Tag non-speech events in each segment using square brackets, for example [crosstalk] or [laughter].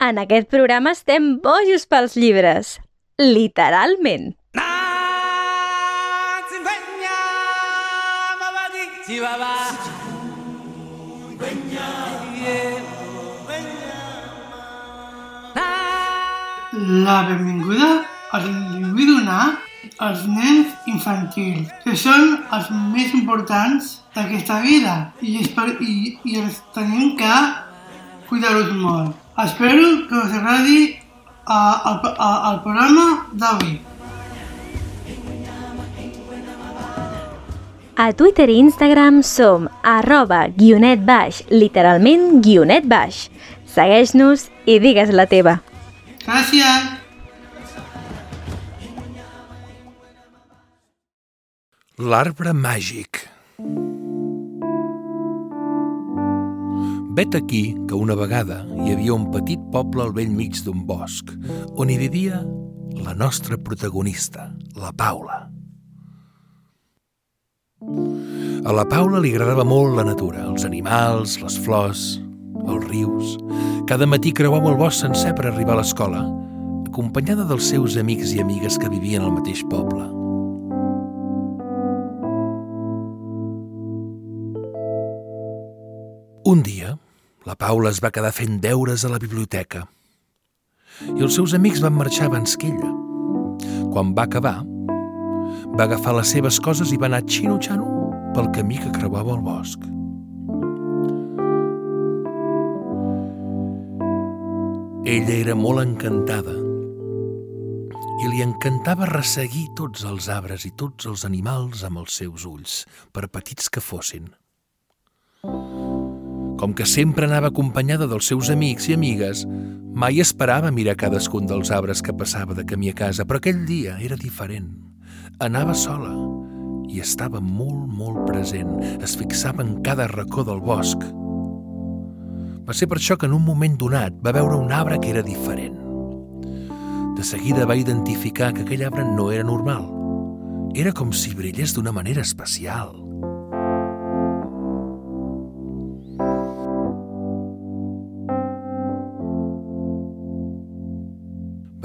En aquest programa estem bojos pels llibres. Literalment. La benvinguda els li vull donar als nens infantils, que són els més importants d'aquesta vida i, i, i els tenim que cuidar-los molt. Espero que us agradi uh, el, uh, el programa d'avui. A Twitter i Instagram som arroba guionet baix, literalment guionet baix. Segueix-nos i digues la teva. Gràcies! L'arbre màgic. Vet aquí que una vegada hi havia un petit poble al vell mig d'un bosc, on hi vivia la nostra protagonista, la Paula. A la Paula li agradava molt la natura, els animals, les flors, els rius. Cada matí creuava el bosc sencer per arribar a l'escola, acompanyada dels seus amics i amigues que vivien al mateix poble. Un dia, la Paula es va quedar fent deures a la biblioteca i els seus amics van marxar abans que ella. Quan va acabar, va agafar les seves coses i va anar xino-xano pel camí que creuava el bosc. Ella era molt encantada i li encantava resseguir tots els arbres i tots els animals amb els seus ulls, per petits que fossin. Com que sempre anava acompanyada dels seus amics i amigues, mai esperava mirar cadascun dels arbres que passava de camí a casa, però aquell dia era diferent. Anava sola i estava molt, molt present. Es fixava en cada racó del bosc. Va ser per això que en un moment donat va veure un arbre que era diferent. De seguida va identificar que aquell arbre no era normal. Era com si brillés d'una manera especial.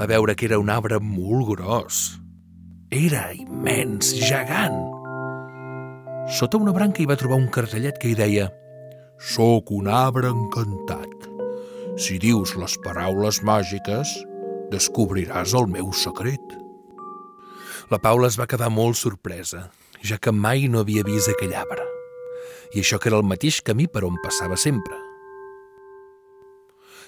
Veure que era un arbre molt gros. Era immens, gegant. Sota una branca hi va trobar un cartellet que hi deia «Soc un arbre encantat. Si dius les paraules màgiques, descobriràs el meu secret». La Paula es va quedar molt sorpresa, ja que mai no havia vist aquell arbre. I això que era el mateix camí per on passava sempre.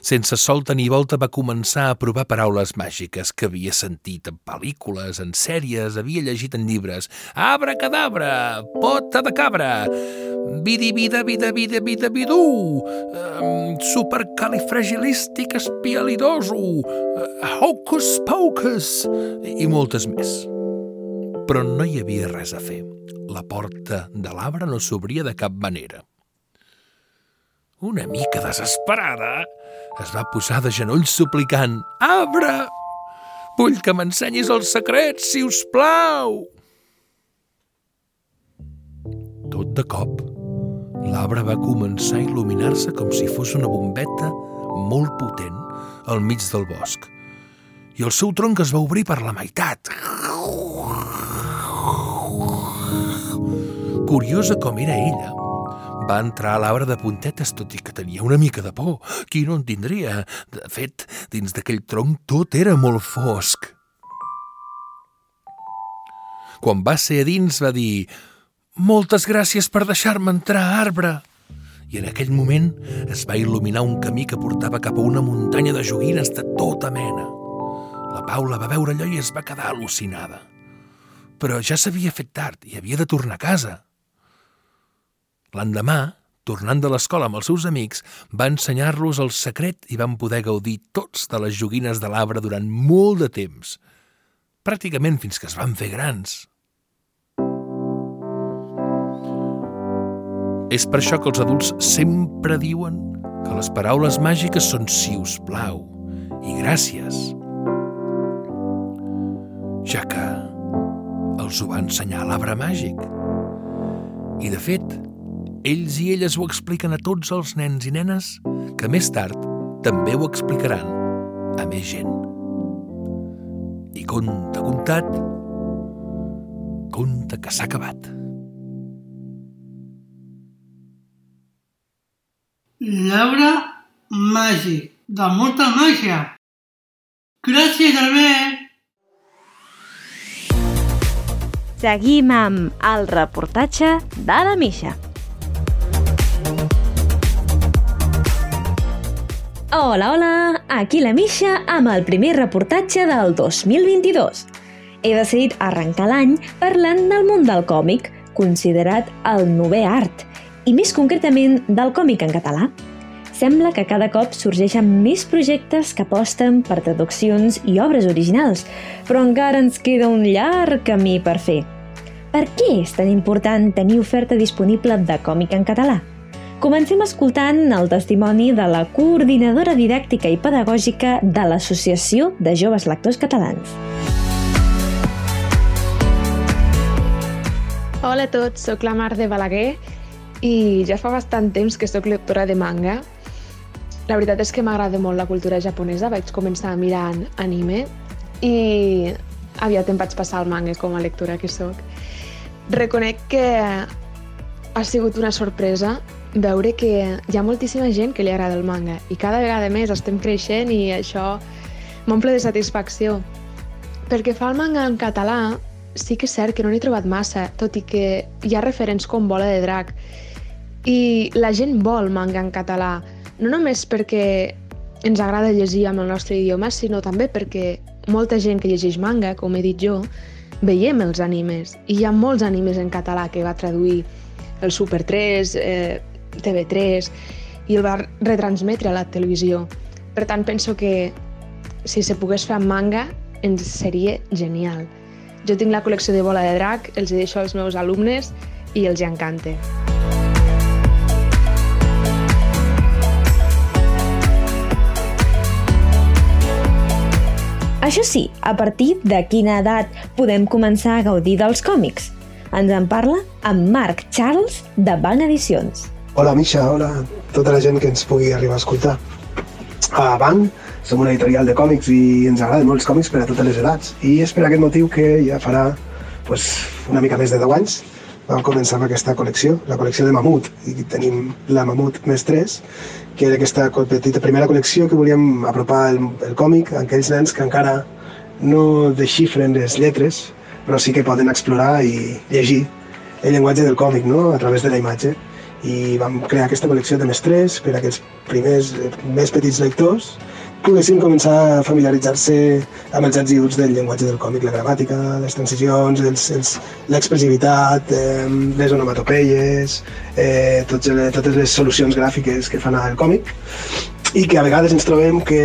Sense solta ni volta va començar a provar paraules màgiques que havia sentit en pel·lícules, en sèries, havia llegit en llibres. Abra cadabra, pota de cabra, vidi vida vida vida vida vidú, um, supercalifragilístic espialidoso, uh, hocus pocus i moltes més. Però no hi havia res a fer. La porta de l'arbre no s'obria de cap manera. Una mica desesperada, es va posar de genolls suplicant «Arbre! Vull que m'ensenyis el secret, si us plau!» Tot de cop, l'arbre va començar a il·luminar-se com si fos una bombeta molt potent al mig del bosc i el seu tronc es va obrir per la meitat. Curiosa com era ella, va entrar a l'arbre de puntetes, tot i que tenia una mica de por. Qui no en tindria? De fet, dins d'aquell tronc tot era molt fosc. Quan va ser a dins va dir «Moltes gràcies per deixar-me entrar, arbre!» I en aquell moment es va il·luminar un camí que portava cap a una muntanya de joguines de tota mena. La Paula va veure allò i es va quedar al·lucinada. Però ja s'havia fet tard i havia de tornar a casa. L'endemà, tornant de l'escola amb els seus amics, va ensenyar-los el secret i van poder gaudir tots de les joguines de l'arbre durant molt de temps, pràcticament fins que es van fer grans. És per això que els adults sempre diuen que les paraules màgiques són si us plau i gràcies, ja que els ho va ensenyar l'arbre màgic. I, de fet, ells i elles ho expliquen a tots els nens i nenes que més tard també ho explicaran a més gent. I compte comptat, compte que s'ha acabat. L'arbre màgic, de molta màgia. Gràcies, Albert! Seguim amb el reportatge de la Misha. Hola, hola! Aquí la Misha amb el primer reportatge del 2022. He decidit arrencar l'any parlant del món del còmic, considerat el novè art, i més concretament del còmic en català. Sembla que cada cop sorgeixen més projectes que aposten per traduccions i obres originals, però encara ens queda un llarg camí per fer. Per què és tan important tenir oferta disponible de còmic en català? Comencem escoltant el testimoni de la coordinadora didàctica i pedagògica de l'Associació de Joves Lectors Catalans. Hola a tots, sóc la Mar de Balaguer i ja fa bastant temps que sóc lectora de manga. La veritat és que m'agrada molt la cultura japonesa, vaig començar mirant anime i aviat em vaig passar al manga com a lectora que sóc. Reconec que ha sigut una sorpresa veure que hi ha moltíssima gent que li agrada el manga i cada vegada més estem creixent i això m'omple de satisfacció. Perquè fa el manga en català, sí que és cert que no n'he trobat massa, tot i que hi ha referents com Bola de Drac. I la gent vol manga en català, no només perquè ens agrada llegir amb el nostre idioma, sinó també perquè molta gent que llegeix manga, com he dit jo, veiem els animes. I hi ha molts animes en català que va traduir el Super 3, eh, TV3 i el va retransmetre a la televisió. Per tant, penso que si se pogués fer amb manga ens seria genial. Jo tinc la col·lecció de bola de drac, els deixo als meus alumnes i els encanta. Això sí, a partir de quina edat podem començar a gaudir dels còmics? Ens en parla amb Marc Charles de Banc Edicions. Hola, Misha, hola tota la gent que ens pugui arribar a escoltar. A Banc som una editorial de còmics i ens agraden molt els còmics per a totes les edats. I és per aquest motiu que ja farà pues, una mica més de 10 anys vam començar amb aquesta col·lecció, la col·lecció de Mamut, i tenim la Mamut més 3, que era aquesta petita primera col·lecció que volíem apropar el, el còmic a aquells nens que encara no desxifren les lletres, però sí que poden explorar i llegir el llenguatge del còmic no? a través de la imatge i vam crear aquesta col·lecció de mestres per a aquells primers, més petits lectors poguessin començar a familiaritzar-se amb els ets i uts del llenguatge del còmic, la gramàtica, les transicions, l'expressivitat, eh, les onomatopeies, eh, tots, totes les solucions gràfiques que fan al còmic i que a vegades ens trobem que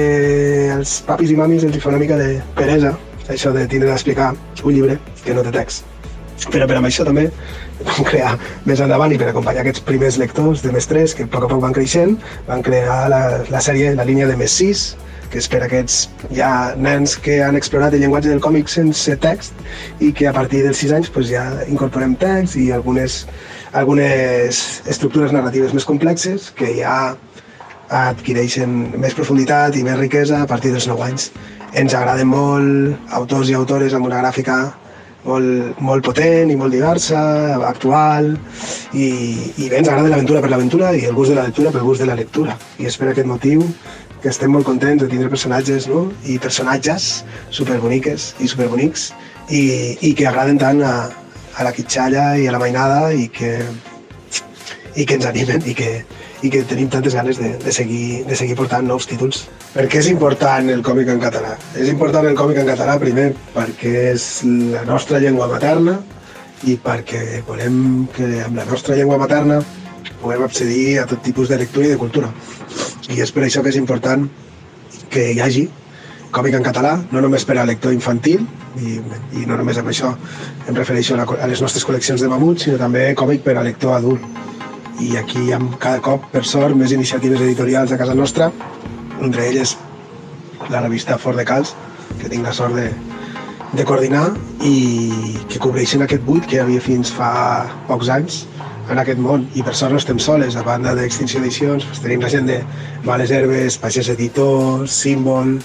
als papis i mamis els fa una mica de peresa això de tindre d'explicar un llibre que no té text. Però per amb això també vam crear més endavant i per acompanyar aquests primers lectors de més 3 que a poc a poc van creixent, van crear la, la sèrie, la línia de més 6, que és per aquests ja nens que han explorat el llenguatge del còmic sense text i que a partir dels 6 anys pues, ja incorporem text i algunes, algunes estructures narratives més complexes que ja adquireixen més profunditat i més riquesa a partir dels 9 anys. Ens agraden molt autors i autores amb una gràfica molt, molt potent i molt diversa, actual, i, i bé, ens agrada l'aventura per l'aventura i el gust de la lectura pel gust de la lectura. I és per aquest motiu que estem molt contents de tindre personatges no? i personatges superboniques i superbonics i, i que agraden tant a, a la quitxalla i a la mainada i que, i que ens animen i que, i que tenim tantes ganes de, de, seguir, de seguir portant nous títols. Per què és important el còmic en català? És important el còmic en català primer perquè és la nostra llengua materna i perquè volem que amb la nostra llengua materna puguem accedir a tot tipus de lectura i de cultura. I és per això que és important que hi hagi còmic en català, no només per a lector infantil, i, i no només amb això em refereixo a, la, a les nostres col·leccions de mamut, sinó també còmic per a lector adult i aquí hi ha cada cop, per sort, més iniciatives editorials a casa nostra, entre elles la revista Fort de Cals, que tinc la sort de, de coordinar i que cobreixen aquest buit que hi havia fins fa pocs anys en aquest món. I per sort no estem soles, a banda d'Extinció Edicions pues tenim la gent de Males Herbes, Pagès Editor, Símbol,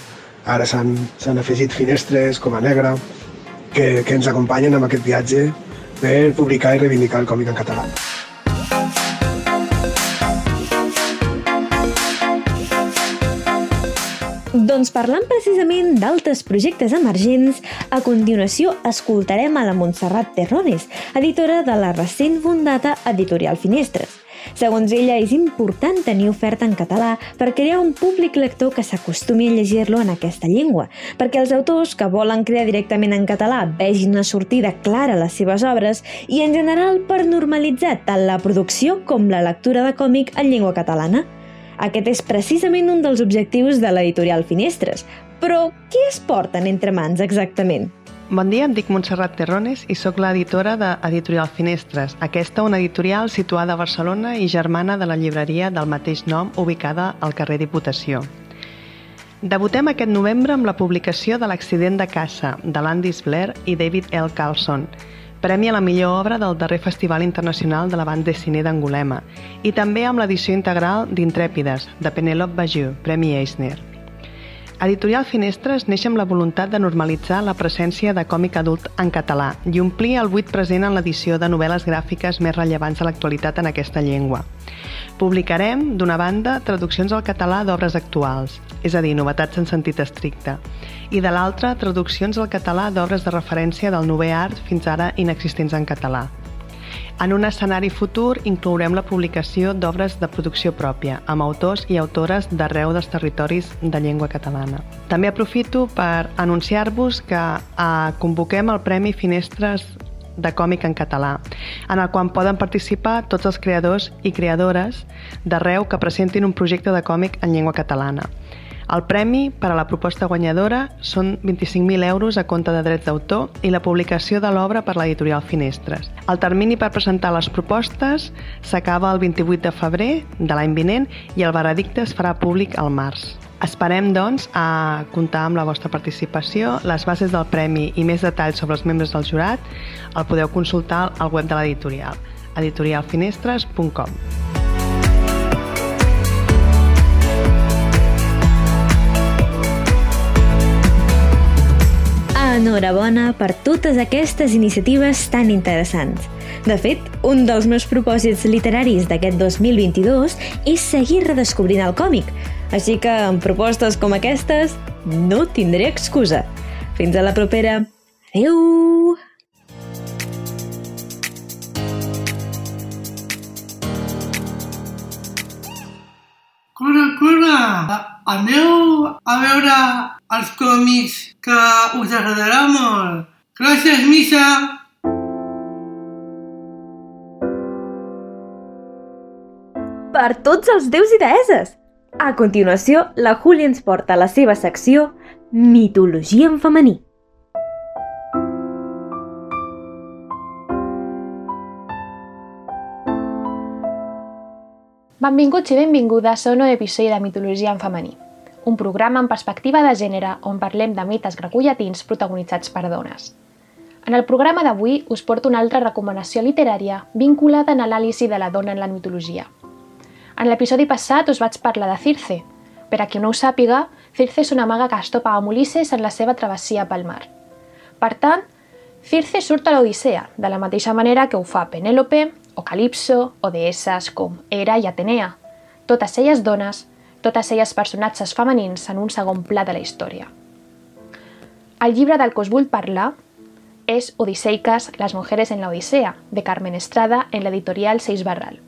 Ara s'han afegit finestres com a Negra, que, que ens acompanyen en aquest viatge per publicar i reivindicar el còmic en català. Doncs parlant precisament d'altres projectes emergents, a continuació escoltarem a la Montserrat Terrones, editora de la recent fundada Editorial Finestres. Segons ella, és important tenir oferta en català per crear un públic lector que s'acostumi a llegir-lo en aquesta llengua, perquè els autors que volen crear directament en català vegin una sortida clara a les seves obres i, en general, per normalitzar tant la producció com la lectura de còmic en llengua catalana. Aquest és precisament un dels objectius de l'editorial Finestres. Però què es porten entre mans exactament? Bon dia, em dic Montserrat Terrones i sóc l'editora d'Editorial Finestres. Aquesta una editorial situada a Barcelona i germana de la llibreria del mateix nom ubicada al carrer Diputació. Debutem aquest novembre amb la publicació de L'accident de caça de Landis Blair i David L. Carlson, premi a la millor obra del darrer Festival Internacional de la Banda de Cine d'Angolema, i també amb l'edició integral d'Intrèpides, de Penelope Bagiu, Premi Eisner. Editorial Finestres neix amb la voluntat de normalitzar la presència de còmic adult en català i omplir el buit present en l'edició de novel·les gràfiques més rellevants de l'actualitat en aquesta llengua. Publicarem, d'una banda, traduccions al català d'obres actuals, és a dir, novetats en sentit estricte, i de l'altra, traduccions al català d'obres de referència del Nové Art fins ara inexistents en català. En un escenari futur inclourem la publicació d'obres de producció pròpia, amb autors i autores d'arreu dels territoris de llengua catalana. També aprofito per anunciar-vos que eh, convoquem el Premi Finestres de còmic en català, en el qual poden participar tots els creadors i creadores d'arreu que presentin un projecte de còmic en llengua catalana. El premi per a la proposta guanyadora són 25.000 euros a compte de drets d'autor i la publicació de l'obra per l'editorial Finestres. El termini per presentar les propostes s'acaba el 28 de febrer de l'any vinent i el veredicte es farà públic al març. Esperem, doncs, a comptar amb la vostra participació. Les bases del premi i més detalls sobre els membres del jurat el podeu consultar al web de l'editorial editorialfinestres.com. Enhorabona per totes aquestes iniciatives tan interessants. De fet, un dels meus propòsits literaris d'aquest 2022 és seguir redescobrint el còmic, així que amb propostes com aquestes no tindré excusa. Fins a la propera. Adeu! Cura! Aneu a veure els còmics que us agradarà molt. Gràcies, Missa! Per tots els déus i deeses! A continuació, la Júlia ens porta a la seva secció Mitologia en femení. Benvinguts i benvingudes a un nou episodi de Mitologia en femení, un programa en perspectiva de gènere on parlem de mites grecollatins protagonitzats per dones. En el programa d'avui us porto una altra recomanació literària vinculada a l'anàlisi de la dona en la mitologia. En l'episodi passat us vaig parlar de Circe. Per a qui no ho sàpiga, Circe és una maga que es topa amb Ulisses en la seva travessia pel mar. Per tant, Circe surt a l'Odissea, de la mateixa manera que ho fa Penèlope, o Calipso, o deesses com Hera i Atenea, totes elles dones, totes elles personatges femenins en un segon pla de la història. El llibre del que us vull parlar és Odiseicas, les mujeres en la Odissea, de Carmen Estrada en l'editorial Seix Barral.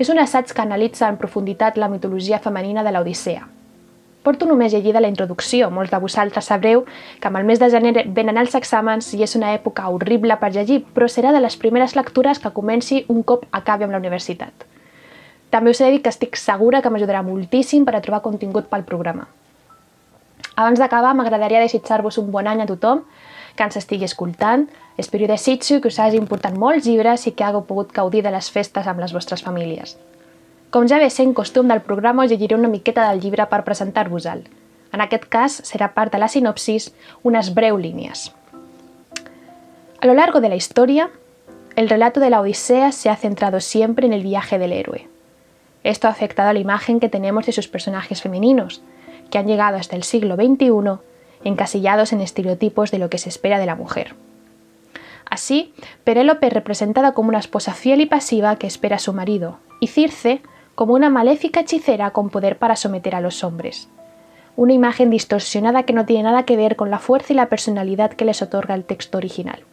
És un assaig que analitza en profunditat la mitologia femenina de l'Odissea, Porto només llegida la introducció. Molts de vosaltres sabreu que amb el mes de gener venen els exàmens i és una època horrible per llegir, però serà de les primeres lectures que comenci un cop acabi amb la universitat. També us he dir que estic segura que m'ajudarà moltíssim per a trobar contingut pel programa. Abans d'acabar, m'agradaria desitjar-vos un bon any a tothom que ens estigui escoltant. Espero i desitjo que us hagin portat molts llibres i que hagueu pogut gaudir de les festes amb les vostres famílies. Com ja ve sent costum del programa, us llegiré una miqueta del llibre per presentar-vos-el. En aquest cas, de la sinopsis unes breu línies. A lo largo de la historia, el relato de la Odisea se ha centrado siempre en el viaje del héroe. Esto ha afectado a la imagen que tenemos de sus personajes femeninos, que han llegado hasta el siglo XXI encasillados en estereotipos de lo que se espera de la mujer. Así, Penélope es representada como una esposa fiel y pasiva que espera a su marido, y Circe como una maléfica hechicera con poder para someter a los hombres. Una imagen distorsionada que no tiene nada que ver con la fuerza y la personalidad que les otorga el texto original.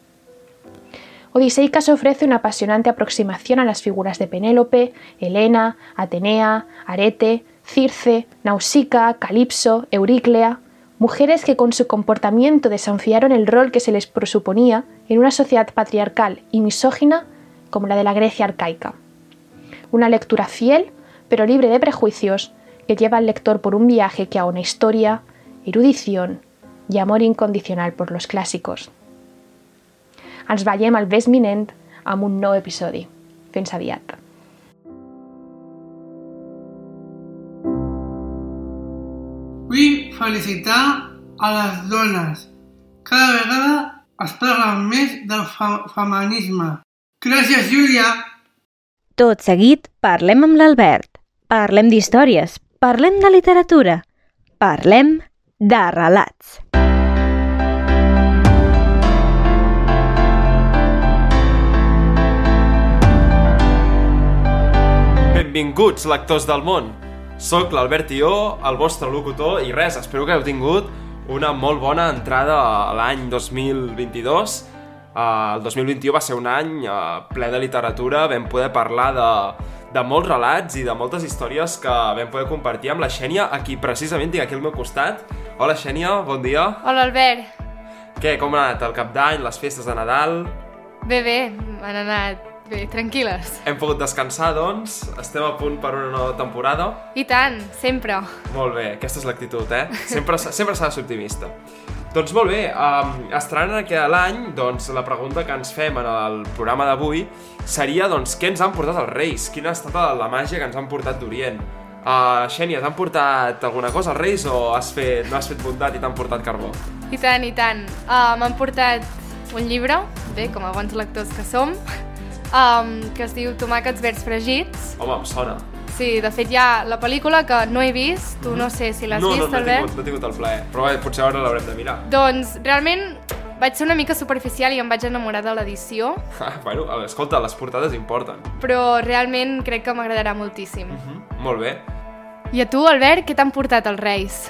Odiseicas ofrece una apasionante aproximación a las figuras de Penélope, Helena, Atenea, Arete, Circe, Nausica, Calipso, Euriclea, mujeres que con su comportamiento desafiaron el rol que se les presuponía en una sociedad patriarcal y misógina como la de la Grecia arcaica. Una lectura fiel, pero libre de prejuicios, que lleva al lector por un viaje que aúna historia, erudición y amor incondicional por los clàssicos. Ens veiem al ves minent amb un nou episodi. Fins aviat. Vull felicitar a les dones. Cada vegada es parla més del fe feminisme. Gràcies, Júlia! Tot seguit, parlem amb l'Albert. Parlem d'històries, parlem de literatura, parlem de relats. Benvinguts, lectors del món! Soc l'Albert Ió, el vostre locutor, i res, espero que heu tingut una molt bona entrada a l'any 2022. Uh, el 2021 va ser un any uh, ple de literatura, vam poder parlar de, de molts relats i de moltes històries que vam poder compartir amb la Xènia, a qui precisament tinc aquí al meu costat. Hola Xènia, bon dia. Hola Albert. Què, com ha anat el cap d'any, les festes de Nadal? Bé, bé, han anat bé, tranquil·les. Hem pogut descansar, doncs? Estem a punt per una nova temporada? I tant, sempre. Molt bé, aquesta és l'actitud, eh? Sempre, sempre s'ha de ser optimista. Doncs molt bé, um, estrenant aquest l'any, doncs la pregunta que ens fem en el programa d'avui seria, doncs, què ens han portat els Reis? Quina ha estat la màgia que ens han portat d'Orient? Uh, Xènia, t'han portat alguna cosa als Reis o has fet, no has fet bondat i t'han portat carbó? I tant, i tant. Uh, M'han portat un llibre, bé, com a bons lectors que som, [laughs] um, que es diu Tomàquets verds fregits. Home, em sona. Sí, de fet hi ha la pel·lícula que no he vist, tu no sé si l'has no, vist, no, no, Albert. tingut, no he tingut el plaer, però bé, potser ara l'haurem de mirar. Doncs realment vaig ser una mica superficial i em vaig enamorar de l'edició, [laughs] Ah, bueno, escolta, les portades importen. però realment crec que m'agradarà moltíssim. Mm, molt bé. I a tu, Albert, què t'han portat els Reis?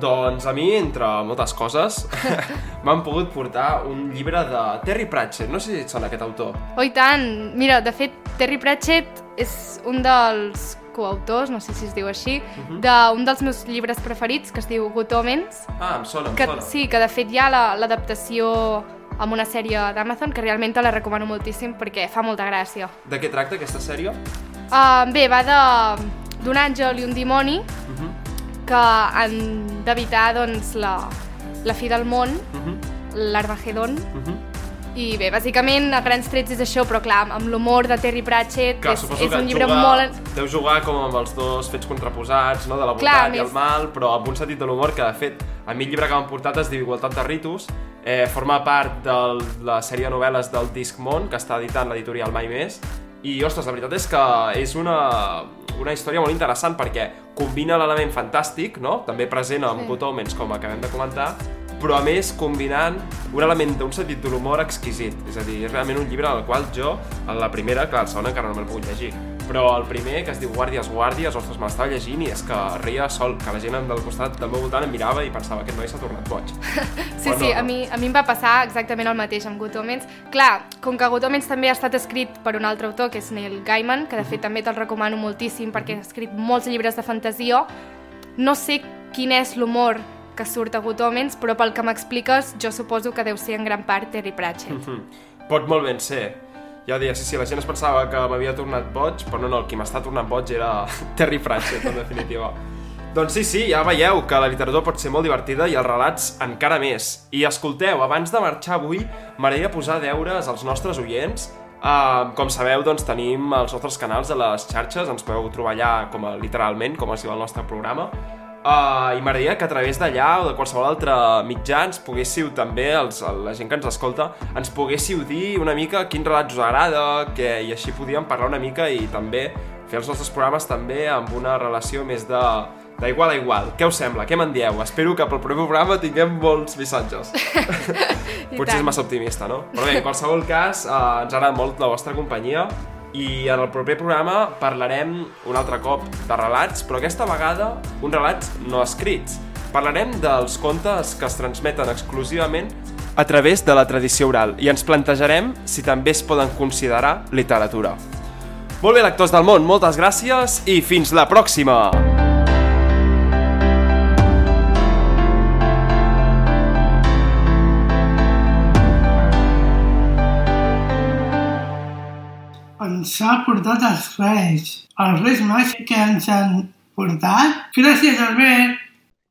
Doncs a mi, entre moltes coses, [laughs] m'han pogut portar un llibre de Terry Pratchett. No sé si et sona aquest autor. Oh, i tant! Mira, de fet, Terry Pratchett és un dels coautors, no sé si es diu així, Mhm. d'un dels meus llibres preferits, que es diu Good Omens, Ah, em sona, em que, sona. sí, que de fet hi ha la- l'adaptació amb una sèrie d'Amazon, que realment te la recomano moltíssim perquè fa molta gràcia. De què tracta aquesta sèrie? Uh, bé, va de d'un àngel i un dimoni Mhm, que han d'evitar doncs, la, la fi del món, mhm, l'Armagedon, mhm. I bé, bàsicament a grans trets és això, però clar, amb l'humor de Terry Pratchett, Clar, és, és un llibre juga, molt... Deu jugar com amb els dos fets contraposats, no? de la Clar, bondat i el més- mal, però amb un sentit de l'humor que, de fet, a mi el llibre que m'han portat es diu Igualtat de ritus, eh, forma part de la sèrie de novel·les del Discmont, que està editant l'editorial Mai Més, i, ostres, la veritat és que és una, una història molt interessant perquè combina l'element fantàstic, no? també present amb Sí. Good Omens, com acabem de comentar, però a més combinant un element d'un sentit de l'humor exquisit. És a dir, és realment un llibre al qual jo, en la primera, clar, el segon encara no me'l puc llegir, però el primer, que es diu Guàrdies, Guàrdies, ostres, me l'estava llegint i és que reia sol, que la gent del costat del meu voltant em mirava i pensava que noi s'ha tornat boig. [laughs] Sí, Però sí, no, a no. mi, a mi em va passar exactament el mateix amb Good Omens. Clar, com que Good Omens també ha estat escrit per un altre autor, que és Neil Gaiman, que de fet també te'l recomano moltíssim perquè ha escrit molts llibres de fantasia, no sé quin és l'humor que surt a Good Omens, però pel que m'expliques jo suposo que deu ser en gran part Terry Pratchett. Mhm. Pot molt ben ser. Ja ho deia, sí, sí, la gent es pensava que m'havia tornat boig, però no, no, el qui m'està tornant boig era [laughs] Terry Pratchett, en definitiva. Doncs sí, sí, ja veieu que la literatura pot ser molt divertida i els relats encara més. I escolteu, abans de marxar avui, m'agradaria posar deures als nostres oients. Uh, com sabeu, doncs tenim els nostres canals a les xarxes, ens podeu trobar allà com a, literalment, com es diu el nostre programa. Uh, I m'agradaria que a través d'allà o de qualsevol altre mitjà ens poguéssiu també, els, la gent que ens escolta, ens poguéssiu dir una mica quin relat us agrada, que, i així podíem parlar una mica i també fer els nostres programes també amb una relació més de, D'igual a igual. Què us sembla? Què me'n dieu? Espero que pel proper programa tinguem molts missatges. [laughs] Potser és massa optimista, no? Però bé, en qualsevol cas, eh, ens agrada molt la vostra companyia i en el proper programa parlarem un altre cop de relats, però aquesta vegada un relats no escrits. Parlarem dels contes que es transmeten exclusivament a través de la tradició oral i ens plantejarem si també es poden considerar literatura. Molt bé, lectors del món, moltes gràcies i fins la pròxima! Ens ha portat els Reis. Els Reis Mags que ens han portat. Gràcies, Albert.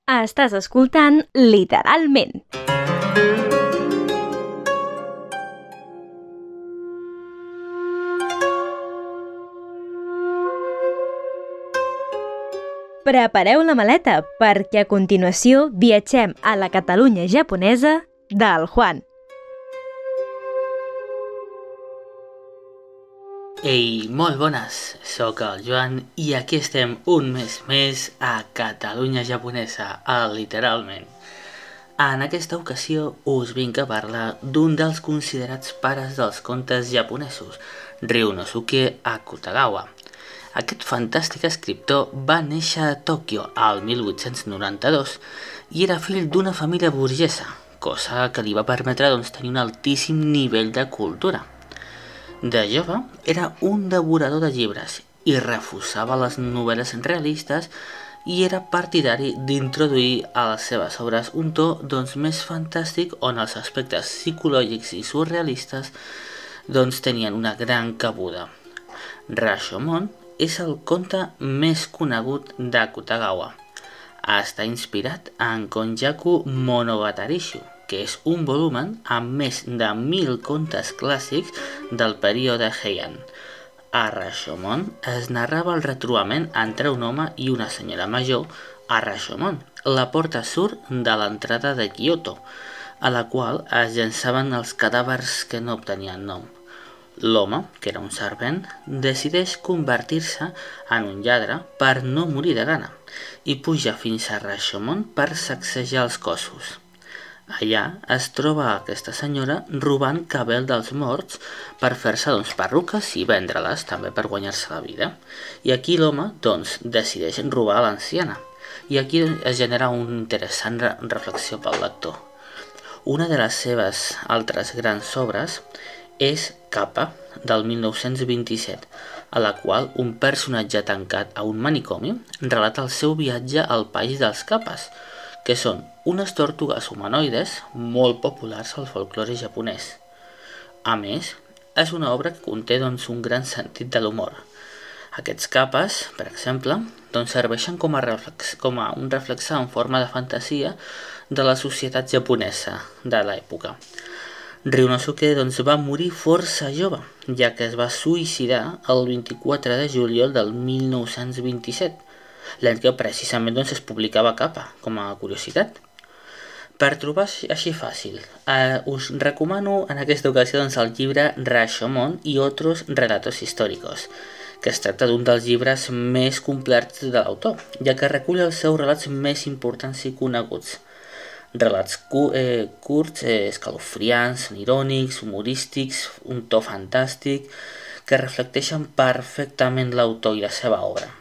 Estàs escoltant literalment. Prepareu la maleta perquè a continuació viatgem a la Catalunya japonesa del Juan. Ei, molt bones, sóc el Joan i aquí estem un mes més a Catalunya Japonesa, Literalment. En aquesta ocasió us vinc a parlar d'un dels considerats pares dels contes japonesos, Ryunosuke Akutagawa. Aquest fantàstic escriptor va néixer a Tòquio al 1892 i era fill d'una família burgesa, cosa que li va permetre doncs, tenir un altíssim nivell de cultura. De jove era un devorador de llibres i refusava les novel·les realistes i era partidari d'introduir a les seves obres un to doncs, més fantàstic on els aspectes psicològics i surrealistes doncs, tenien una gran cabuda. Rashomon és el conte més conegut d'Akutagawa. Està inspirat en Konjaku Monogatarishi, que és un volumen amb més de mil contes clàssics del període Heian. A Rashomon es narrava el retrobament entre un home i una senyora major a Rashomon, la porta sud de l'entrada de Kyoto, a la qual es llançaven els cadàvers que no obtenien nom. L'home, que era un servent, decideix convertir-se en un lladre per no morir de gana i puja fins a Rashomon per sacsejar els cossos. Allà es troba aquesta senyora robant cabell dels morts per fer-se doncs, perruques i vendre-les també per guanyar-se la vida. I aquí l'home doncs, decideix robar a l'anciana. I aquí es genera una interessant re reflexió pel lector. Una de les seves altres grans obres és Capa, del 1927, a la qual un personatge tancat a un manicomi relata el seu viatge al país dels capes, que són unes tortugues humanoides molt populars al folklore japonès. A més, és una obra que conté doncs, un gran sentit de l'humor. Aquests capes, per exemple, doncs, serveixen com a, reflex, com a un reflex en forma de fantasia de la societat japonesa de l'època. Ryunosuke doncs, va morir força jove, ja que es va suïcidar el 24 de juliol del 1927, que precisament doncs, es publicava capa, com a curiositat. Per trobar així fàcil, eh, us recomano en aquesta ocasió doncs, el llibre Rashomon i otros relatos històricos, que es tracta d'un dels llibres més complets de l'autor, ja que recull els seus relats més importants i coneguts. Relats cu eh, curts, eh, escalofriants, irònics, humorístics, un to fantàstic, que reflecteixen perfectament l'autor i la seva obra.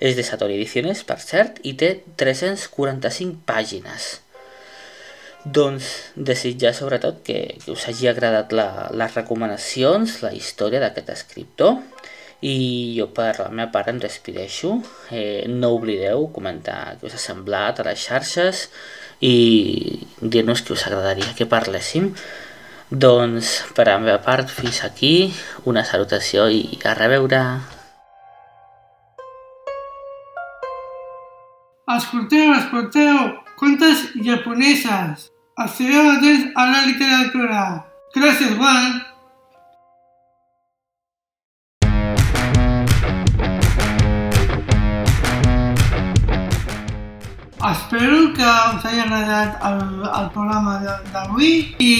És de Satori Ediciones, per cert, i té 345 pàgines. Doncs desitjar sobretot que, que us hagi agradat la, les recomanacions, la història d'aquest escriptor i jo per la meva part em despideixo. Eh, no oblideu comentar què us ha semblat a les xarxes i dir-nos que us agradaria que parléssim. Doncs per la meva part fins aquí, una salutació i a reveure. Escolteu, escolteu, contes japoneses. Estigueu atents a la literatura. Gràcies, Juan. Espero que us hagi agradat el, el programa d'avui i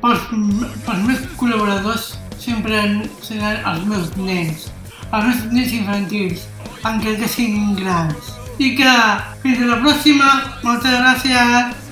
pels, pels meus col·laboradors sempre seran els meus nens, els meus nens infantils, encara que siguin grans. I que fins a la pròxima. Moltes gràcies.